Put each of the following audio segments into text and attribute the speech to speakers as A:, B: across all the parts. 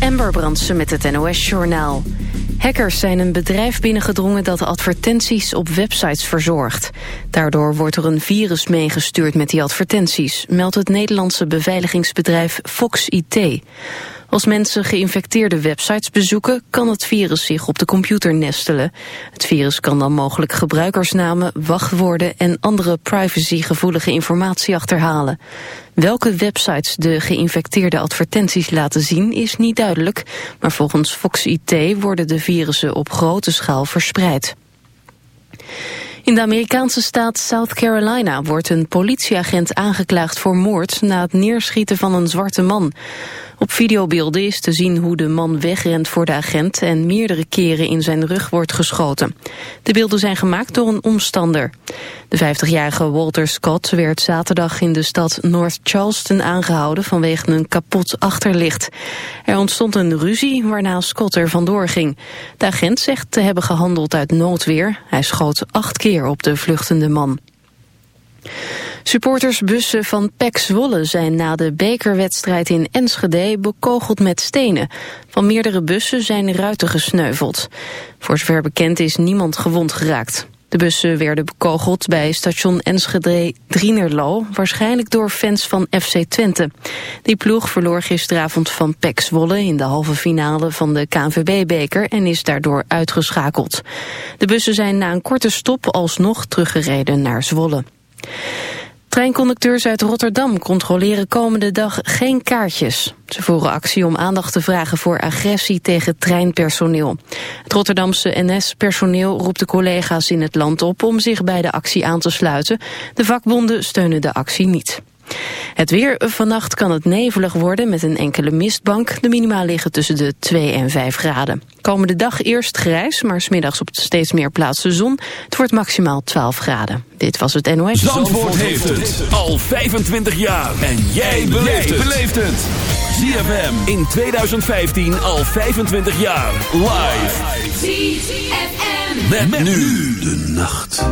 A: Amber Brandsen met het NOS-journaal. Hackers zijn een bedrijf binnengedrongen dat advertenties op websites verzorgt. Daardoor wordt er een virus meegestuurd met die advertenties, meldt het Nederlandse beveiligingsbedrijf Fox IT. Als mensen geïnfecteerde websites bezoeken, kan het virus zich op de computer nestelen. Het virus kan dan mogelijk gebruikersnamen, wachtwoorden en andere privacygevoelige informatie achterhalen. Welke websites de geïnfecteerde advertenties laten zien is niet duidelijk, maar volgens Fox IT worden de virussen op grote schaal verspreid. In de Amerikaanse staat South Carolina wordt een politieagent aangeklaagd voor moord na het neerschieten van een zwarte man. Op videobeelden is te zien hoe de man wegrent voor de agent en meerdere keren in zijn rug wordt geschoten. De beelden zijn gemaakt door een omstander. De 50-jarige Walter Scott werd zaterdag in de stad North Charleston aangehouden vanwege een kapot achterlicht. Er ontstond een ruzie waarna Scott er vandoor ging. De agent zegt te hebben gehandeld uit noodweer. Hij schoot acht keer op de vluchtende man. Supportersbussen van PEC Zwolle zijn na de bekerwedstrijd in Enschede bekogeld met stenen. Van meerdere bussen zijn ruiten gesneuveld. Voor zover bekend is niemand gewond geraakt. De bussen werden bekogeld bij station Enschede Drienerlo, waarschijnlijk door fans van FC Twente. Die ploeg verloor gisteravond van PEC Zwolle in de halve finale van de KNVB-beker en is daardoor uitgeschakeld. De bussen zijn na een korte stop alsnog teruggereden naar Zwolle. Treinconducteurs uit Rotterdam controleren komende dag geen kaartjes. Ze voeren actie om aandacht te vragen voor agressie tegen treinpersoneel. Het Rotterdamse NS-personeel roept de collega's in het land op om zich bij de actie aan te sluiten. De vakbonden steunen de actie niet. Het weer. Vannacht kan het nevelig worden met een enkele mistbank. De minima liggen tussen de 2 en 5 graden. Komende dag eerst grijs, maar smiddags op steeds meer plaatsen zon. Het wordt maximaal 12 graden. Dit was het NOS. Zandvoort, Zandvoort
B: heeft het al 25 jaar. En jij beleeft het. ZFM in 2015 al 25 jaar. Live.
C: ZFM. met
B: nu de nacht.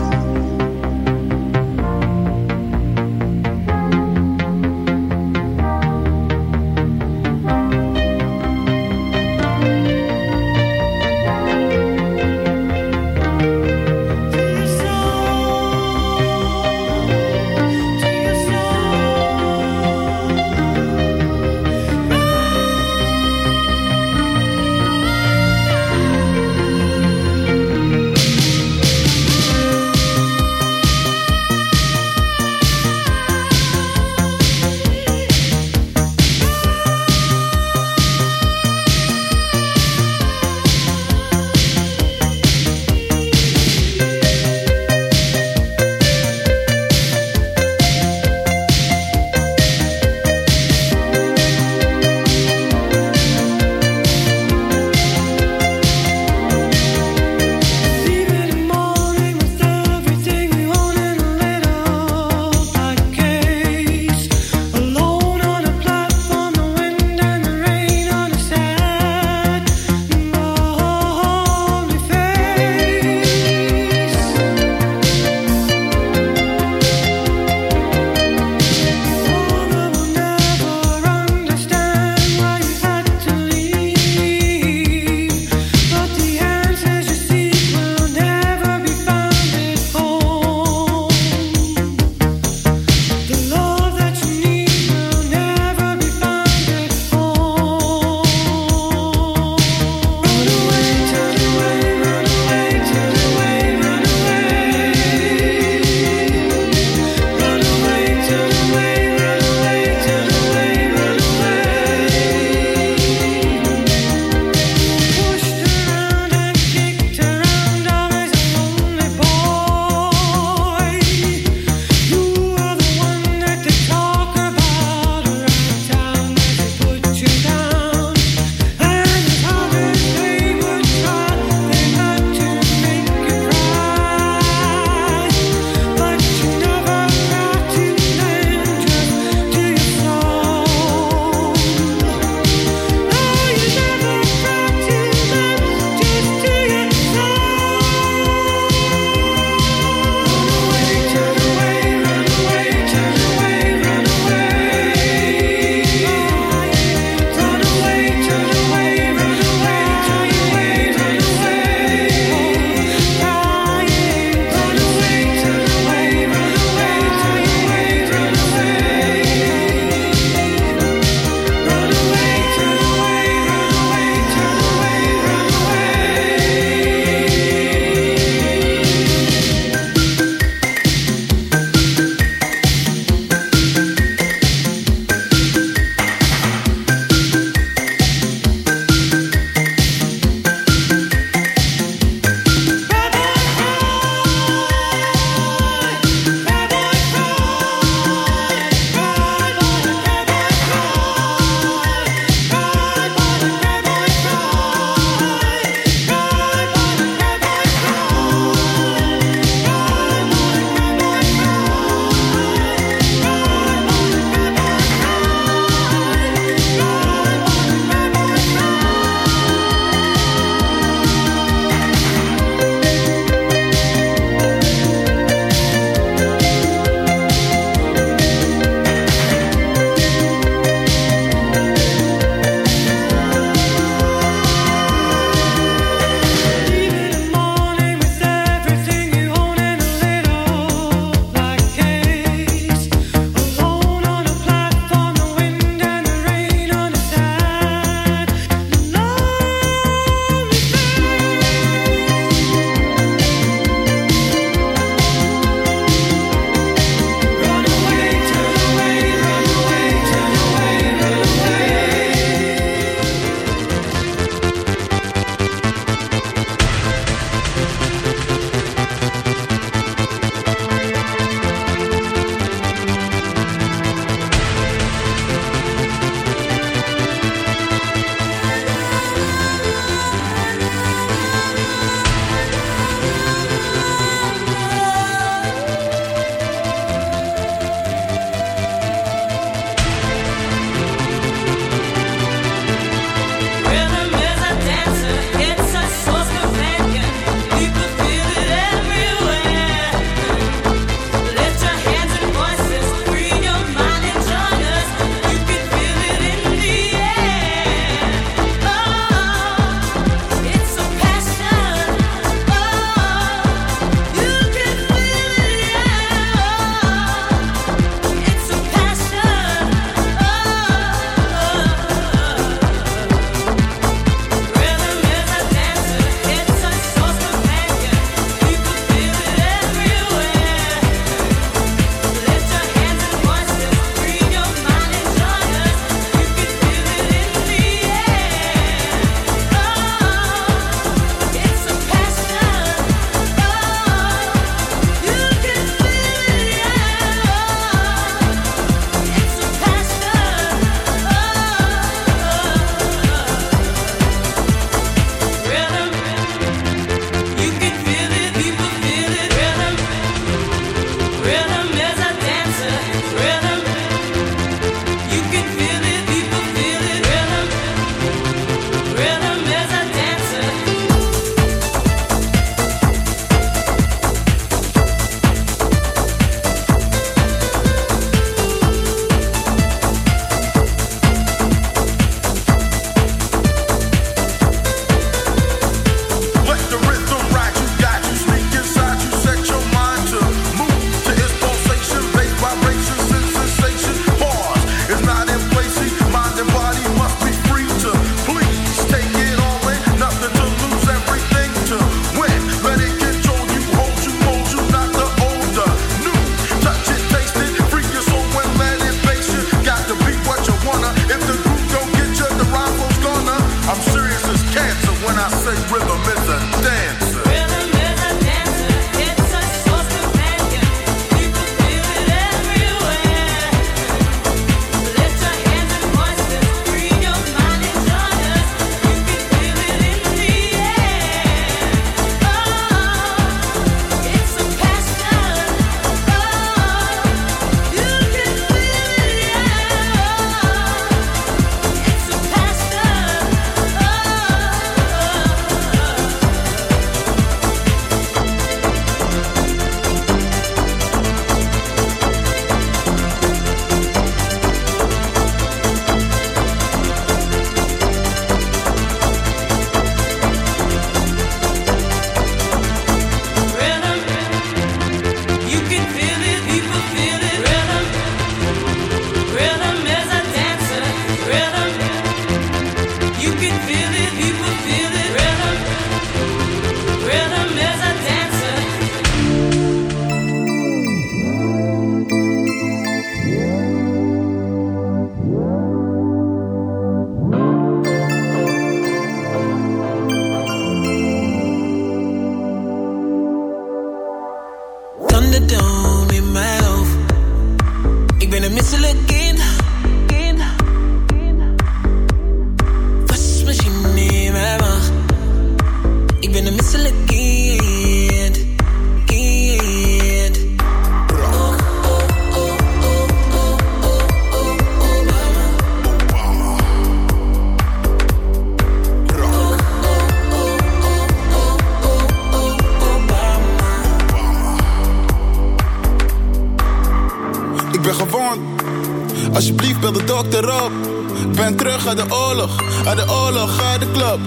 D: Uit de club.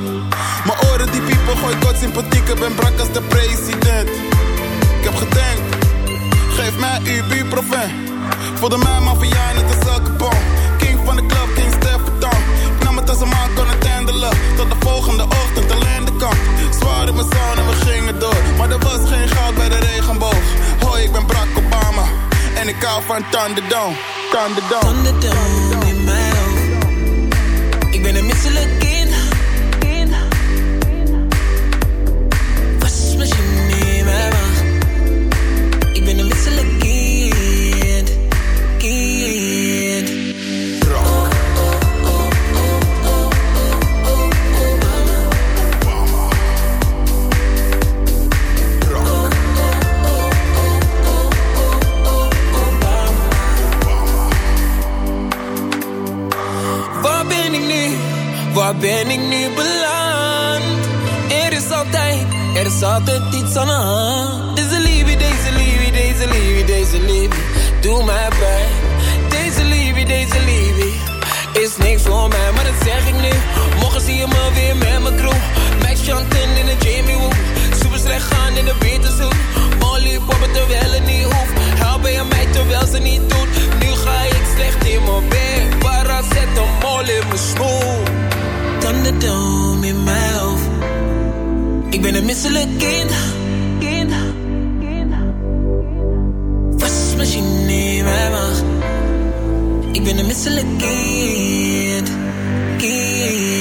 D: Mijn oren die piepen, gooi kort sympathiek. Ik ben brak als de president. Ik heb gedenkt, geef mij uw buurproven. Voelde mij maffia net als elke bom. King van de club, King Stefan. Ik nam het als een man kon het handelen. Tot de volgende ochtend alleen de kant. Zwaar in mijn zon en we gingen door. Maar er was geen goud bij de regenboog. Hoi, ik ben Barack Obama. En ik hou van Thunderdome. Thunderdome.
E: Thunderdome in. Ik ben een misselijk altijd iets aan de hand. Deze liefde, deze liefde, deze liefde, deze liefde, doe mij pijn. Deze liefde, deze liefde, is niks voor mij, maar dat zeg ik nu. Morgen zie je me weer met mijn crew. Max Chanten in de Jamie Woo. Super slecht gaan in de Beterzoek. Molly poppen terwijl het niet hoeft. Helpen je mij terwijl ze niet doet. Nu ga ik slecht in mijn bed. Para zet een mol in mijn schoen. Thunderdome in mijn hoofd. Ik ben een misselijk kind. Kind. Kind. Wasmachine in mijn maag. Ik ben een misselijk kind. Kind.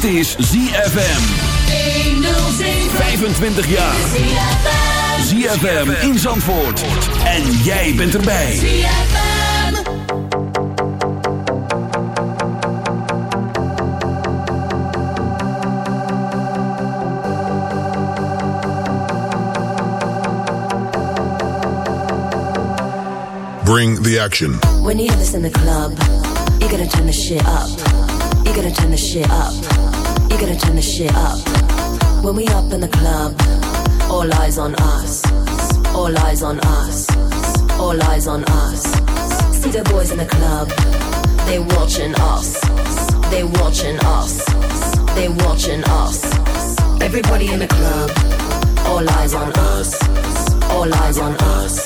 B: Dit, is ZFM. 25 jaar. ZFM in Zandvoort. En jij bent erbij.
F: Bring the action.
G: When you have this in the club, you gotta turn the shit up. You gotta turn the shit up. You gotta turn the shit up. When we up in the club, all eyes on us. All eyes on us. All eyes on us. See the boys in the club, they watching us. They watching us. They watching us. Everybody in the club, all eyes on us. All eyes on us.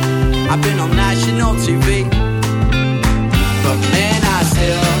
H: I've been on national TV. But man, I still